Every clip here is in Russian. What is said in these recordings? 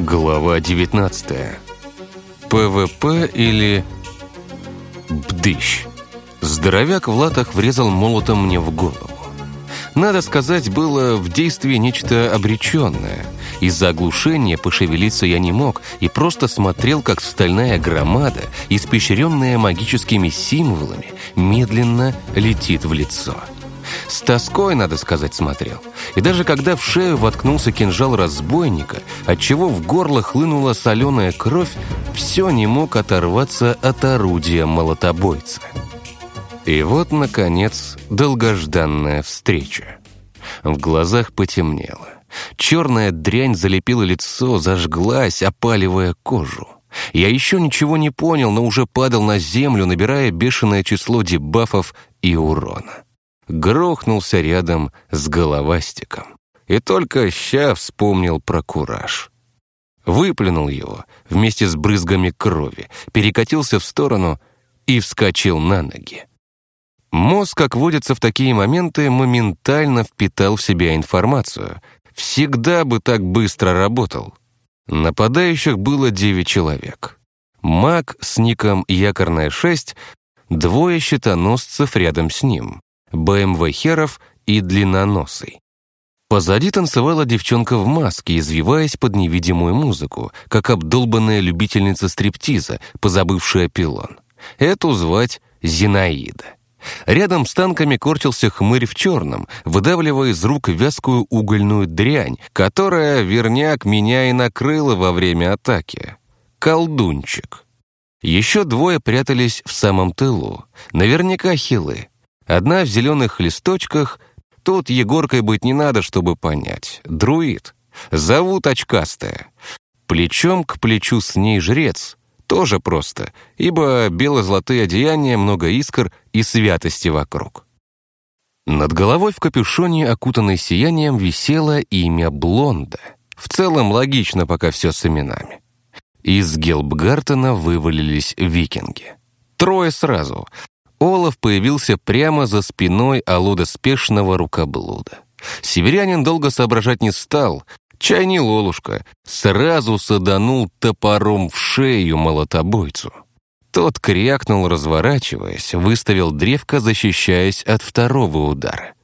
Глава 19. ПВП или Бдыщ. Здоровяк в латах врезал молотом мне в голову. Надо сказать, было в действии нечто обреченное. Из-за оглушения пошевелиться я не мог и просто смотрел, как стальная громада, испещренная магическими символами, медленно летит в лицо. С тоской, надо сказать, смотрел. И даже когда в шею воткнулся кинжал разбойника, отчего в горло хлынула соленая кровь, все не мог оторваться от орудия молотобойца. И вот, наконец, долгожданная встреча. В глазах потемнело. Черная дрянь залепила лицо, зажглась, опаливая кожу. Я еще ничего не понял, но уже падал на землю, набирая бешеное число дебафов и урона грохнулся рядом с головастиком. И только ща вспомнил про кураж. Выплюнул его вместе с брызгами крови, перекатился в сторону и вскочил на ноги. Мозг, как водится в такие моменты, моментально впитал в себя информацию. Всегда бы так быстро работал. Нападающих было девять человек. Маг с ником «Якорная 6», двое щитоносцев рядом с ним. БМВ Херов и Длинноносый. Позади танцевала девчонка в маске, извиваясь под невидимую музыку, как обдолбанная любительница стриптиза, позабывшая пилон. Эту звать Зинаида. Рядом с танками корчился хмырь в черном, выдавливая из рук вязкую угольную дрянь, которая, верняк, меня и накрыла во время атаки. Колдунчик. Еще двое прятались в самом тылу. Наверняка хилы. Одна в зеленых листочках. Тут Егоркой быть не надо, чтобы понять. Друид. Зовут очкастая. Плечом к плечу с ней жрец. Тоже просто, ибо бело-золотые одеяния, много искр и святости вокруг. Над головой в капюшоне, окутанной сиянием, висело имя Блонда. В целом логично, пока все с именами. Из Гелбгартена вывалились викинги. Трое сразу, Олаф появился прямо за спиной Алуда спешного рукоблуда. Северянин долго соображать не стал, чай не лолушка, сразу саданул топором в шею молотобойцу. Тот крякнул, разворачиваясь, выставил древко, защищаясь от второго удара.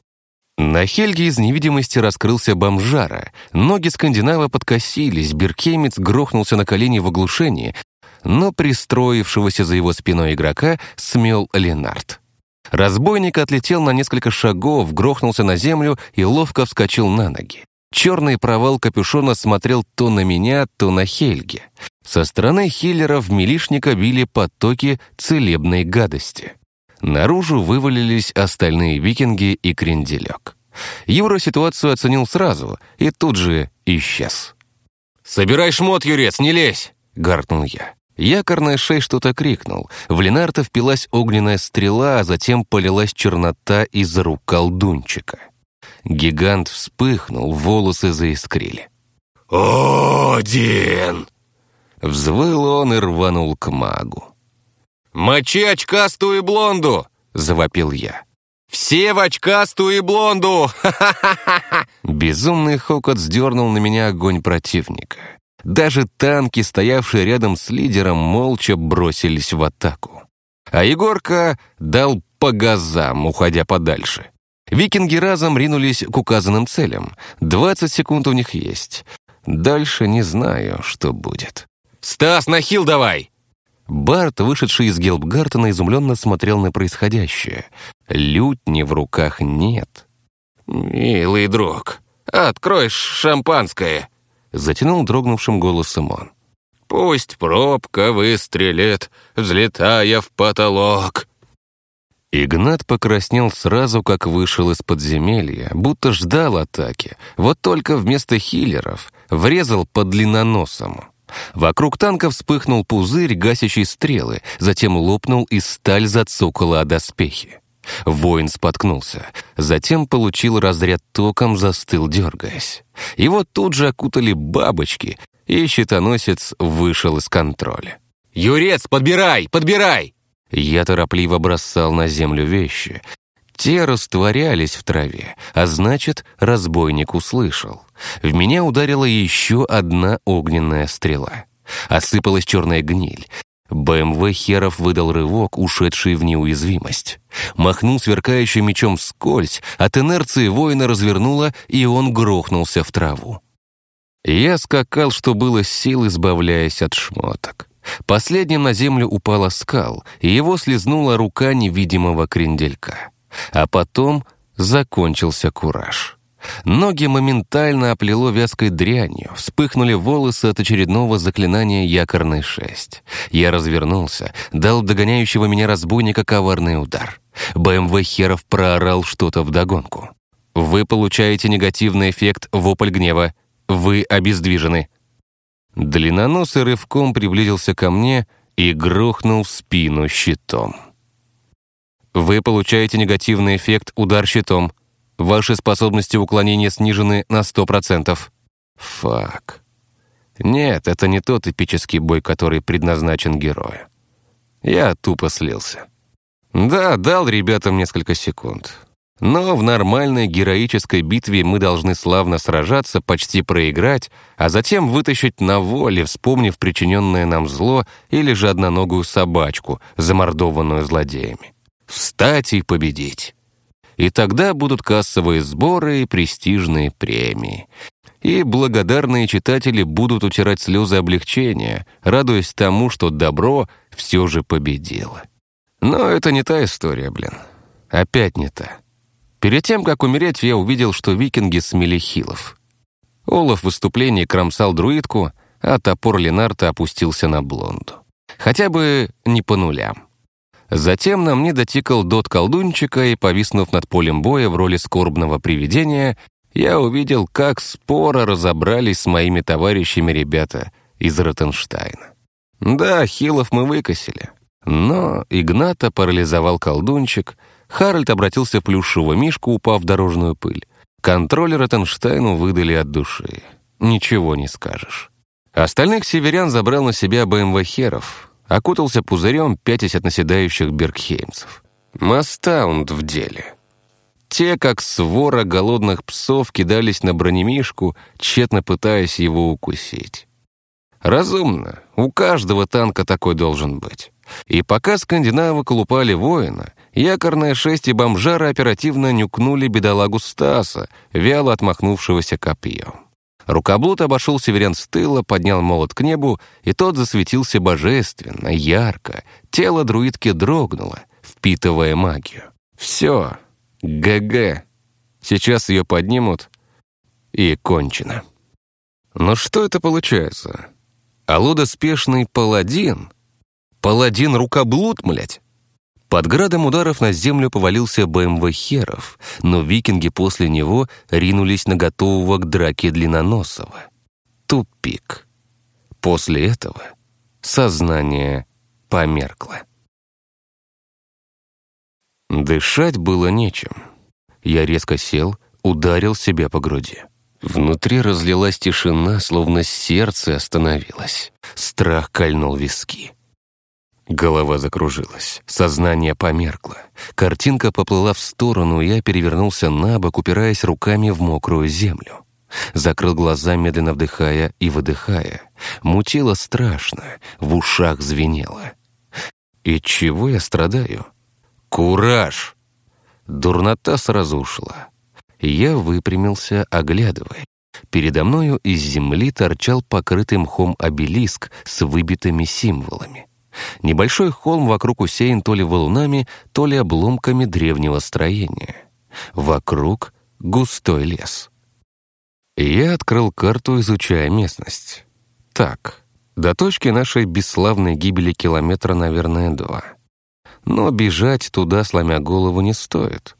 На Хельге из невидимости раскрылся бомжара. Ноги скандинава подкосились, Беркемец грохнулся на колени в оглушении, но пристроившегося за его спиной игрока смел Ленард. Разбойник отлетел на несколько шагов, грохнулся на землю и ловко вскочил на ноги. Черный провал капюшона смотрел то на меня, то на Хельге. Со стороны хиллеров милишника били потоки целебной гадости. Наружу вывалились остальные викинги и кренделек. Юра ситуацию оценил сразу и тут же исчез. «Собирай шмот, Юрец, не лезь!» — гаркнул я. Якорная шея что-то крикнул. В Ленарта впилась огненная стрела, а затем полилась чернота из рук колдунчика. Гигант вспыхнул, волосы заискрили. «Один!» Взвыл он и рванул к магу. «Мочи очкастую блонду!» — завопил я. «Все в очкастую блонду! Ха-ха-ха-ха!» Безумный хокот сдернул на меня огонь противника. Даже танки, стоявшие рядом с лидером, молча бросились в атаку. А Егорка дал по газам, уходя подальше. Викинги разом ринулись к указанным целям. 20 секунд у них есть. Дальше не знаю, что будет. «Стас, нахил давай!» Барт, вышедший из Гелбгартена, изумленно смотрел на происходящее. Лютни в руках нет. «Милый друг, открой шампанское!» Затянул дрогнувшим голосом он. «Пусть пробка выстрелит, взлетая в потолок!» Игнат покраснел сразу, как вышел из подземелья, будто ждал атаки. Вот только вместо хиллеров врезал по длинноносому. Вокруг танка вспыхнул пузырь, гасящий стрелы, затем лопнул и сталь зацокала о доспехи. Воин споткнулся, затем получил разряд током, застыл, дергаясь. Его тут же окутали бабочки, и щитоносец вышел из контроля. «Юрец, подбирай, подбирай!» Я торопливо бросал на землю вещи. Те растворялись в траве, а значит, разбойник услышал. В меня ударила еще одна огненная стрела. Осыпалась черная гниль. БМВ Херов выдал рывок, ушедший в неуязвимость. Махнул сверкающим мечом вскользь, от инерции воина развернуло, и он грохнулся в траву. Я скакал, что было сил, избавляясь от шмоток. Последним на землю упала скал, и его слезнула рука невидимого кренделька. А потом закончился кураж. Ноги моментально оплело вязкой дрянью, вспыхнули волосы от очередного заклинания якорной шесть. Я развернулся, дал догоняющего меня разбойника коварный удар. БМВ Херов проорал что-то вдогонку. «Вы получаете негативный эффект вопль гнева. Вы обездвижены». Длинноносый рывком приблизился ко мне и грохнул в спину щитом. Вы получаете негативный эффект удар щитом. Ваши способности уклонения снижены на 100%. Фак. Нет, это не тот эпический бой, который предназначен герою. Я тупо слился. Да, дал ребятам несколько секунд. Но в нормальной героической битве мы должны славно сражаться, почти проиграть, а затем вытащить на воле, вспомнив причиненное нам зло или же одноногую собачку, замордованную злодеями встать и победить. И тогда будут кассовые сборы и престижные премии. И благодарные читатели будут утирать слезы облегчения, радуясь тому, что добро все же победило. Но это не та история, блин. Опять не та. Перед тем, как умереть, я увидел, что викинги смели хилов. Олаф в выступлении кромсал друидку, а топор Ленарта опустился на блонду. Хотя бы не по нулям. Затем на мне дотикал дот колдунчика, и, повиснув над полем боя в роли скорбного привидения, я увидел, как споро разобрались с моими товарищами ребята из Ротенштайна. Да, хилов мы выкосили. Но Игната парализовал колдунчик, Харальд обратился в плюшевого мишку, упав в дорожную пыль. Контроль Ротенштайну выдали от души. Ничего не скажешь. Остальных северян забрал на себя БМВ Херов, окутался пузырем, пятясь от наседающих бергхеймцев. Мастаунд в деле. Те, как свора голодных псов, кидались на бронемишку, тщетно пытаясь его укусить. Разумно, у каждого танка такой должен быть. И пока скандинавы колупали воина, якорная шесть и бомжара оперативно нюкнули бедолагу Стаса, вяло отмахнувшегося копьем. Рукоблуд обошел северян с тыла, поднял молот к небу, и тот засветился божественно, ярко. Тело друидки дрогнуло, впитывая магию. Все, ГГ. Сейчас ее поднимут, и кончено. Но что это получается? Алуда спешный паладин? Паладин-рукоблуд, млять? Под градом ударов на землю повалился БМВ Херов, но викинги после него ринулись на готового к драке Длинноносова. Тупик. После этого сознание померкло. Дышать было нечем. Я резко сел, ударил себя по груди. Внутри разлилась тишина, словно сердце остановилось. Страх кольнул виски. Голова закружилась, сознание померкло. Картинка поплыла в сторону, и я перевернулся на бок, упираясь руками в мокрую землю. Закрыл глаза, медленно вдыхая и выдыхая. Мутило страшно, в ушах звенело. И чего я страдаю? Кураж! Дурнота сразу ушла. Я выпрямился, оглядывая. Передо мною из земли торчал покрытый мхом обелиск с выбитыми символами. Небольшой холм вокруг усеян то ли валунами, то ли обломками древнего строения. Вокруг густой лес. Я открыл карту, изучая местность. Так, до точки нашей бесславной гибели километра, наверное, два. Но бежать туда, сломя голову, не стоит.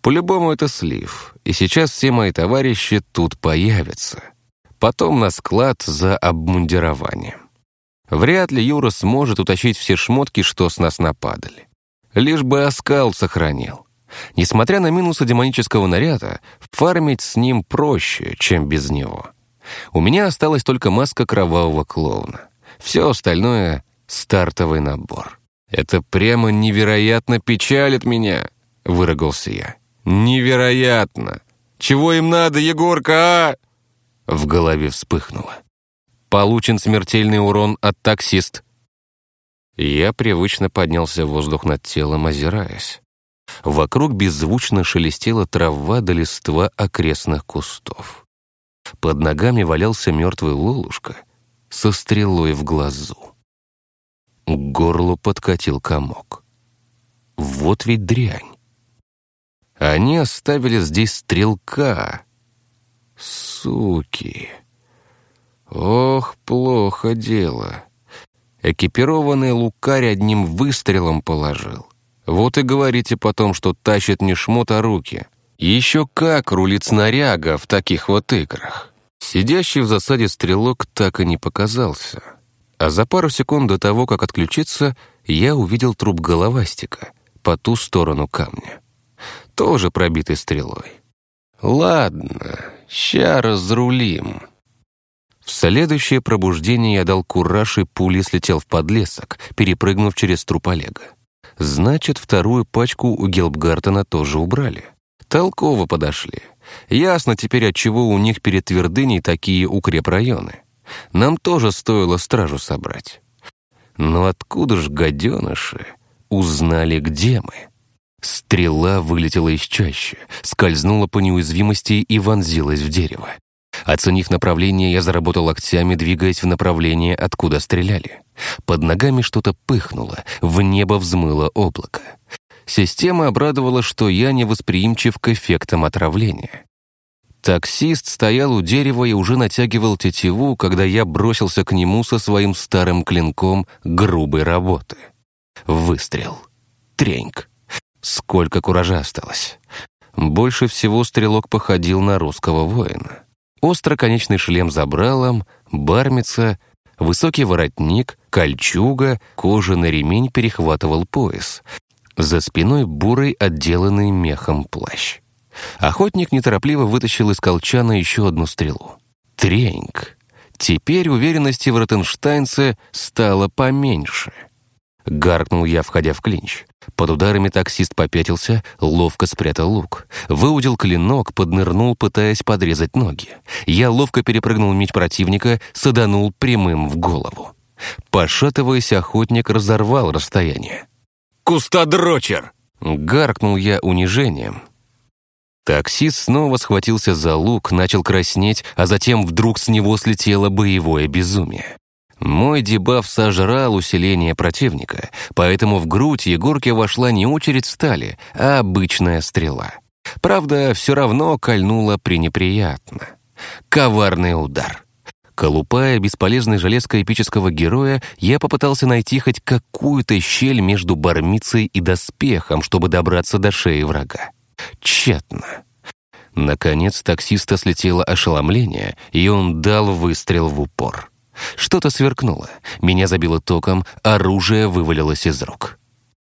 По-любому это слив, и сейчас все мои товарищи тут появятся. Потом на склад за обмундированием. Вряд ли Юра сможет утащить все шмотки, что с нас нападали. Лишь бы оскал сохранил. Несмотря на минусы демонического наряда, фармить с ним проще, чем без него. У меня осталась только маска кровавого клоуна. Все остальное — стартовый набор. Это прямо невероятно печалит меня. — выругался я. «Невероятно! Чего им надо, Егорка, а?» В голове вспыхнуло. Получен смертельный урон от таксист. Я привычно поднялся в воздух над телом, озираясь. Вокруг беззвучно шелестела трава до листва окрестных кустов. Под ногами валялся мертвый Лолушка со стрелой в глазу. К горлу подкатил комок. Вот ведь дрянь. Они оставили здесь стрелка. Суки. Ох, плохо дело. Экипированный лукарь одним выстрелом положил. Вот и говорите потом, что тащит не шмот, а руки. Еще как рулит снаряга в таких вот играх. Сидящий в засаде стрелок так и не показался. А за пару секунд до того, как отключиться, я увидел труп головастика по ту сторону камня. Тоже пробитый стрелой. Ладно, ща разрулим. В следующее пробуждение я дал кураж и пулей слетел в подлесок, перепрыгнув через труп Олега. Значит, вторую пачку у Гелбгартена тоже убрали. Толково подошли. Ясно теперь, отчего у них перед твердыней такие укрепрайоны. Нам тоже стоило стражу собрать. Но откуда ж, гаденыши, узнали, где мы? Стрела вылетела из чащи, скользнула по неуязвимости и вонзилась в дерево. Оценив направление, я заработал локтями, двигаясь в направлении, откуда стреляли. Под ногами что-то пыхнуло, в небо взмыло облако. Система обрадовала, что я не восприимчив к эффектам отравления. Таксист стоял у дерева и уже натягивал тетиву, когда я бросился к нему со своим старым клинком грубой работы. Выстрел. Треньк. Сколько куража осталось. Больше всего стрелок походил на русского воина. Остроконечный шлем забралом, бармица, высокий воротник, кольчуга, кожаный ремень перехватывал пояс. За спиной бурый, отделанный мехом плащ. Охотник неторопливо вытащил из колчана еще одну стрелу. Треньк. Теперь уверенности в Ротенштайнце стало поменьше. Гаркнул я, входя в клинч. Под ударами таксист попятился, ловко спрятал лук. Выудил клинок, поднырнул, пытаясь подрезать ноги. Я ловко перепрыгнул меч противника, саданул прямым в голову. Пошатываясь, охотник разорвал расстояние. «Кустодрочер!» — гаркнул я унижением. Таксист снова схватился за лук, начал краснеть, а затем вдруг с него слетело боевое безумие. Мой дебаф сожрал усиление противника, поэтому в грудь Егорке вошла не очередь стали, а обычная стрела. Правда, все равно кольнула пренеприятно. Коварный удар. Колупая бесполезной железкой эпического героя, я попытался найти хоть какую-то щель между бармицей и доспехом, чтобы добраться до шеи врага. Тщетно. Наконец таксиста слетело ошеломление, и он дал выстрел в упор. Что-то сверкнуло. Меня забило током, оружие вывалилось из рук.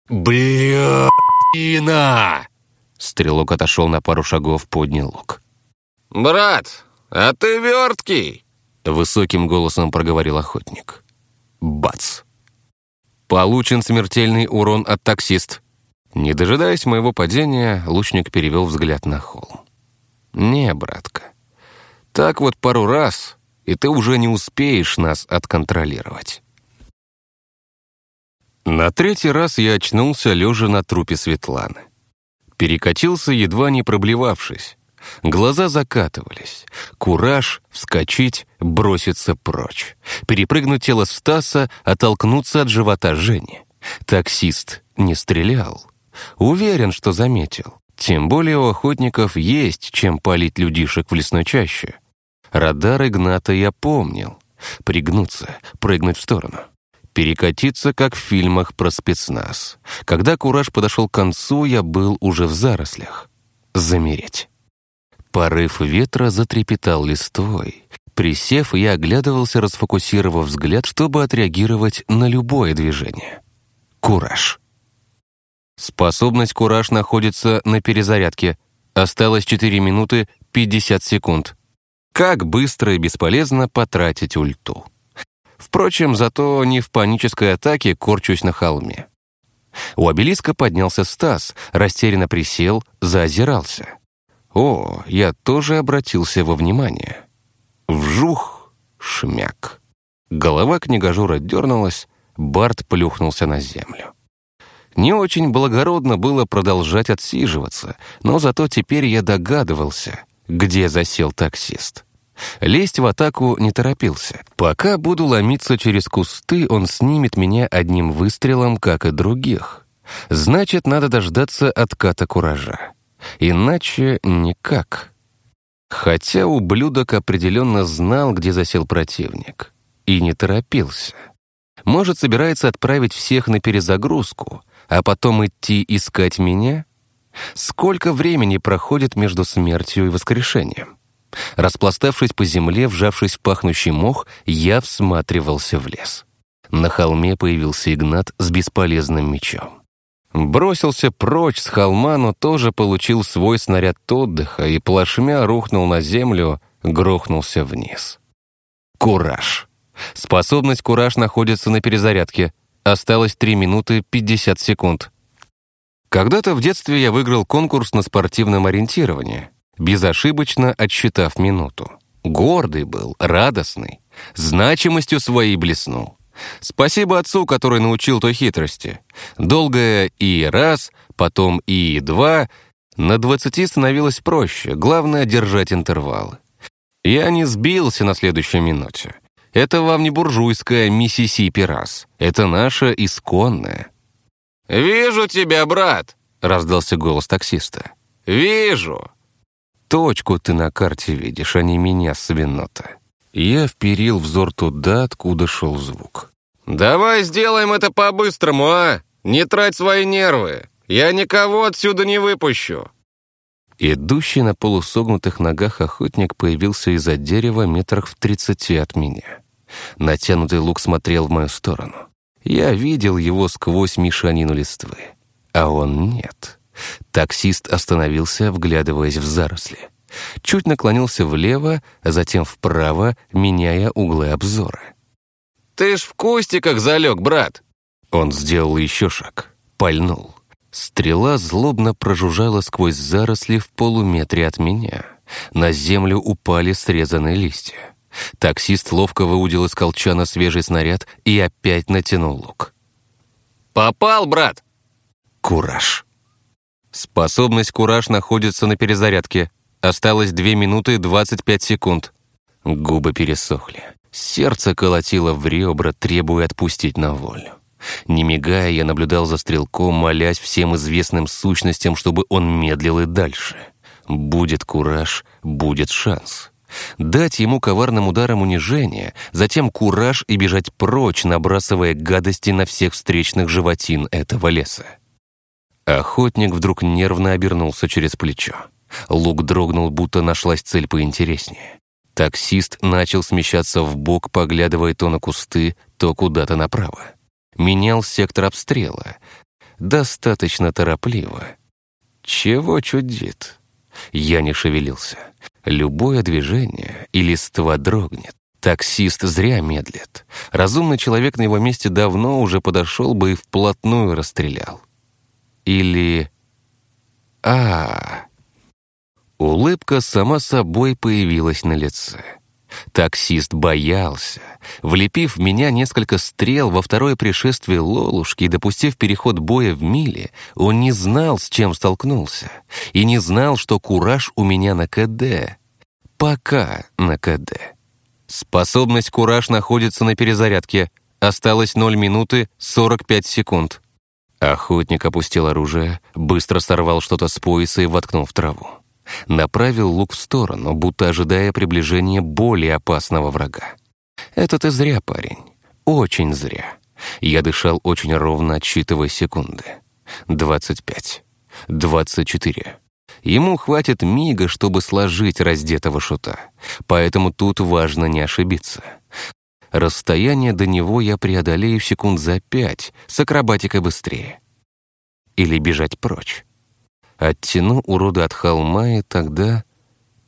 «Блядина!» Стрелок отошел на пару шагов, поднял лук. «Брат, а ты верткий!» Высоким голосом проговорил охотник. Бац! Получен смертельный урон от таксист. Не дожидаясь моего падения, лучник перевел взгляд на холм. «Не, братка, так вот пару раз, и ты уже не успеешь нас отконтролировать. На третий раз я очнулся, лежа на трупе Светланы. Перекатился, едва не проблевавшись. Глаза закатывались. Кураж — вскочить, броситься прочь. Перепрыгнуть тело Стаса, оттолкнуться от живота Жени. Таксист не стрелял. Уверен, что заметил. Тем более у охотников есть чем палить людишек в лесной чаще. Радар Игната я помнил. Пригнуться, прыгнуть в сторону. Перекатиться, как в фильмах про спецназ. Когда кураж подошел к концу, я был уже в зарослях. Замереть. Порыв ветра затрепетал листвой. Присев, я оглядывался, расфокусировав взгляд, чтобы отреагировать на любое движение. Кураж. Способность кураж находится на перезарядке. Осталось 4 минуты 50 секунд. Как быстро и бесполезно потратить ульту. Впрочем, зато не в панической атаке корчусь на холме. У обелиска поднялся Стас, растерянно присел, заозирался. О, я тоже обратился во внимание. Вжух, шмяк. Голова книгожура дернулась, Барт плюхнулся на землю. Не очень благородно было продолжать отсиживаться, но зато теперь я догадывался, где засел таксист. Лезть в атаку не торопился. Пока буду ломиться через кусты, он снимет меня одним выстрелом, как и других. Значит, надо дождаться отката куража. Иначе никак. Хотя ублюдок определенно знал, где засел противник. И не торопился. Может, собирается отправить всех на перезагрузку, а потом идти искать меня? Сколько времени проходит между смертью и воскрешением? Распластавшись по земле, вжавшись в пахнущий мох, я всматривался в лес. На холме появился Игнат с бесполезным мечом. Бросился прочь с холма, но тоже получил свой снаряд отдыха и плашмя рухнул на землю, грохнулся вниз. Кураж. Способность кураж находится на перезарядке. Осталось 3 минуты 50 секунд. Когда-то в детстве я выиграл конкурс на спортивном ориентировании, безошибочно отсчитав минуту. Гордый был, радостный, значимостью своей блеснул. Спасибо отцу, который научил той хитрости. Долгое «и» раз, потом «и» два. На двадцати становилось проще, главное — держать интервалы. Я не сбился на следующей минуте. Это вам не буржуйская Миссисипи раз. Это наша исконная. «Вижу тебя, брат!» — раздался голос таксиста. «Вижу!» «Точку ты на карте видишь, а не меня, свинота!» Я вперил взор туда, откуда шел звук. «Давай сделаем это по-быстрому, а? Не трать свои нервы! Я никого отсюда не выпущу!» Идущий на полусогнутых ногах охотник появился из-за дерева метрах в тридцати от меня. Натянутый лук смотрел в мою сторону. Я видел его сквозь мешанину листвы. А он нет. Таксист остановился, вглядываясь в заросли. Чуть наклонился влево, а затем вправо, меняя углы обзора. «Ты ж в кустиках залег, брат!» Он сделал еще шаг, пальнул. Стрела злобно прожужжала сквозь заросли в полуметре от меня. На землю упали срезанные листья. Таксист ловко выудил из колчана свежий снаряд и опять натянул лук. «Попал, брат!» Кураж. Способность «Кураж» находится на перезарядке. Осталось 2 минуты 25 секунд. Губы пересохли. Сердце колотило в ребра, требуя отпустить на волю. Не мигая, я наблюдал за стрелком, молясь всем известным сущностям, чтобы он медлил и дальше. Будет кураж, будет шанс дать ему коварным ударом унижение, затем кураж и бежать прочь, набрасывая гадости на всех встречных животин этого леса. Охотник вдруг нервно обернулся через плечо. Лук дрогнул, будто нашлась цель поинтереснее. Таксист начал смещаться в бок, поглядывая то на кусты, то куда-то направо. Менял сектор обстрела. Достаточно торопливо. Чего чудит? Я не шевелился. Любое движение и листва дрогнет. Таксист зря медлит. Разумный человек на его месте давно уже подошел бы и вплотную расстрелял. Или... а, Улыбка сама собой появилась на лице. Таксист боялся. Влепив в меня несколько стрел во второе пришествие Лолушки и допустив переход боя в миле, он не знал, с чем столкнулся. И не знал, что кураж у меня на КД. Пока на КД. Способность кураж находится на перезарядке. Осталось 0 минуты 45 секунд. Охотник опустил оружие, быстро сорвал что-то с пояса и воткнул в траву. Направил лук в сторону, будто ожидая приближения более опасного врага. «Это ты зря, парень. Очень зря». Я дышал очень ровно, отсчитывая секунды. «Двадцать пять. Двадцать четыре». Ему хватит мига, чтобы сложить раздетого шута. Поэтому тут важно не ошибиться. Расстояние до него я преодолею секунд за пять, с акробатикой быстрее. Или бежать прочь. Оттяну урода от холма, и тогда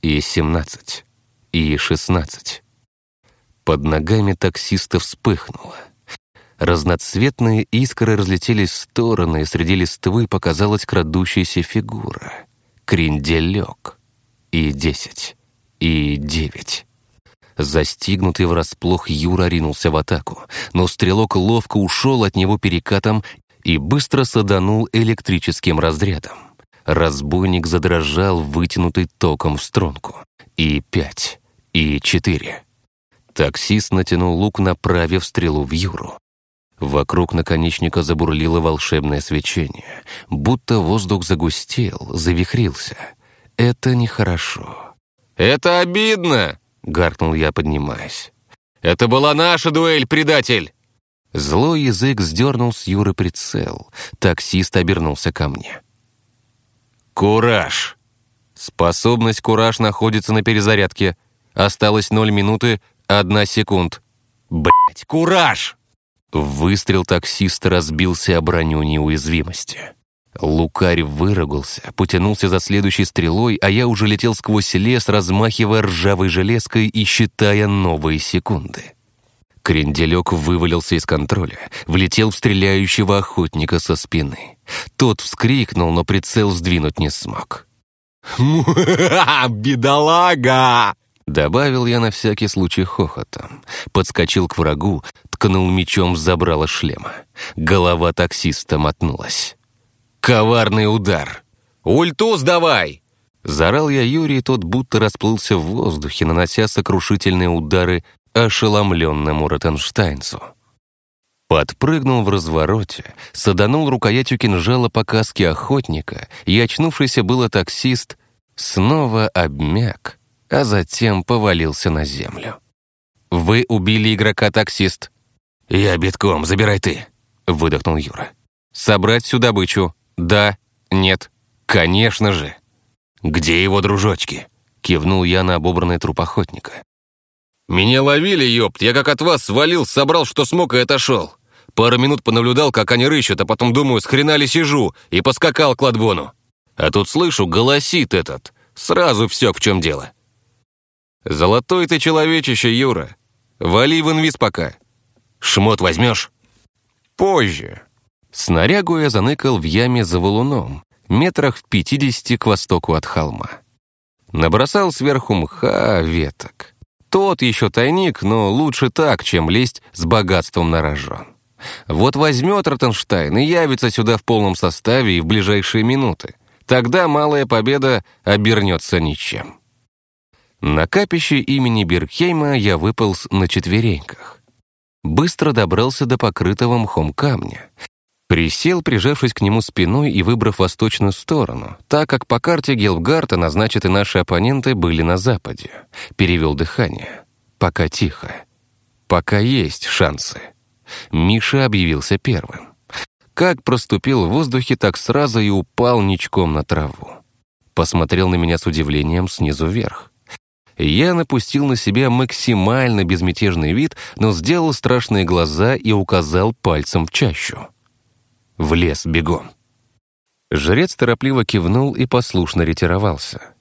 и семнадцать, и шестнадцать. Под ногами таксиста вспыхнуло. Разноцветные искры разлетелись в стороны, и среди листвы показалась крадущаяся фигура. Кренделек. И десять. И девять. Застигнутый врасплох Юра ринулся в атаку, но стрелок ловко ушел от него перекатом и быстро саданул электрическим разрядом. Разбойник задрожал, вытянутый током в струнку. И пять. И четыре. Таксист натянул лук, направив стрелу в Юру. Вокруг наконечника забурлило волшебное свечение, будто воздух загустел, завихрился. Это нехорошо. «Это обидно!» — гаркнул я, поднимаясь. «Это была наша дуэль, предатель!» Злой язык сдернул с Юры прицел. Таксист обернулся ко мне. «Кураж!» Способность «Кураж» находится на перезарядке. Осталось ноль минуты, одна секунд. Блять, «Кураж!» Выстрел таксиста разбился о броню неуязвимости. Лукарь выругался, потянулся за следующей стрелой, а я уже летел сквозь лес, размахивая ржавой железкой и считая новые секунды. Кренделек вывалился из контроля, влетел в стреляющего охотника со спины. Тот вскрикнул, но прицел сдвинуть не смог. «Бедолага!» Добавил я на всякий случай хохотом. Подскочил к врагу, ткнул мечом в забрало шлема. Голова таксиста мотнулась. Коварный удар. «Ульту сдавай!» Заорал я Юрий, тот будто расплылся в воздухе, нанося сокрушительные удары ошеломленному Ротенштайнцу. Подпрыгнул в развороте, саданул рукоятью кинжала по каске охотника, и очнувшийся было таксист снова обмяк, а затем повалился на землю. «Вы убили игрока-таксист». «Я битком, забирай ты», — выдохнул Юра. «Собрать всю добычу. Да, нет, конечно же». «Где его дружочки?» — кивнул я на обобранный труп охотника. «Меня ловили, ёпт, я как от вас свалил, собрал, что смог и отошел. Пару минут понаблюдал, как они рыщут, а потом думаю, с хрена ли сижу, и поскакал к ладбону. А тут слышу, голосит этот. Сразу все, в чем дело. «Золотой ты человечище, Юра. Вали в инвиз пока. Шмот возьмешь?» «Позже». Снарягу я заныкал в яме за валуном, метрах в пятидесяти к востоку от холма. Набросал сверху мха, веток. Тот еще тайник, но лучше так, чем лезть с богатством на рожон. Вот возьмет Ротенштайн и явится сюда в полном составе и в ближайшие минуты. Тогда малая победа обернется ничем. На капище имени Бергхейма я выполз на четвереньках. Быстро добрался до покрытого мхом камня. Присел, прижавшись к нему спиной и выбрав восточную сторону, так как по карте Гелбгарта назначены наши оппоненты были на западе. Перевел дыхание. Пока тихо. Пока есть шансы. Миша объявился первым. Как проступил в воздухе, так сразу и упал ничком на траву. Посмотрел на меня с удивлением снизу вверх. Я напустил на себя максимально безмятежный вид, но сделал страшные глаза и указал пальцем в чащу. В лес бегом. Жрец торопливо кивнул и послушно ретировался.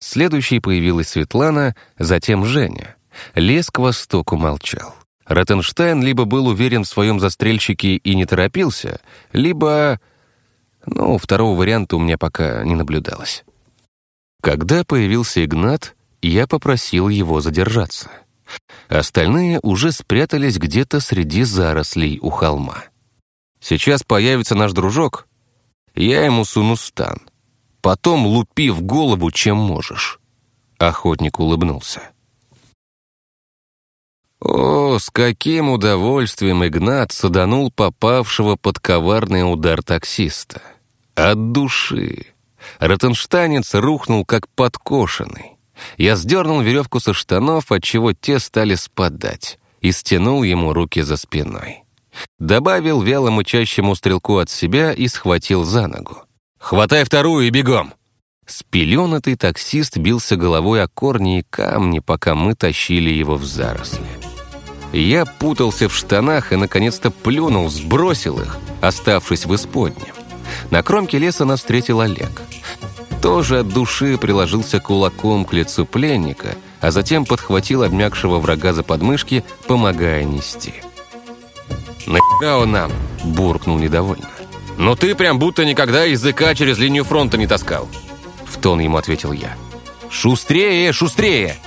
Следующей появилась Светлана, затем Женя. Лес к востоку молчал. Ротенштайн либо был уверен в своем застрельщике и не торопился, либо... Ну, второго варианта у меня пока не наблюдалось. Когда появился Игнат, я попросил его задержаться. Остальные уже спрятались где-то среди зарослей у холма. Сейчас появится наш дружок, я ему суну стан. Потом лупи в голову, чем можешь. Охотник улыбнулся. О, с каким удовольствием Игнат саданул попавшего под коварный удар таксиста. От души. Ротенштанец рухнул, как подкошенный. Я сдернул веревку со штанов, отчего те стали спадать, и стянул ему руки за спиной. Добавил вяло мычащему стрелку от себя и схватил за ногу. «Хватай вторую и бегом!» Спеленатый таксист бился головой о корни и камни, пока мы тащили его в заросли. Я путался в штанах и, наконец-то, плюнул, сбросил их, оставшись в исподнем. На кромке леса нас встретил Олег тоже от души приложился кулаком к лицу пленника, а затем подхватил обмякшего врага за подмышки, помогая нести. «Нахера он нам?» – буркнул недовольно. «Но ты прям будто никогда языка через линию фронта не таскал», – в тон ему ответил я. «Шустрее, шустрее!»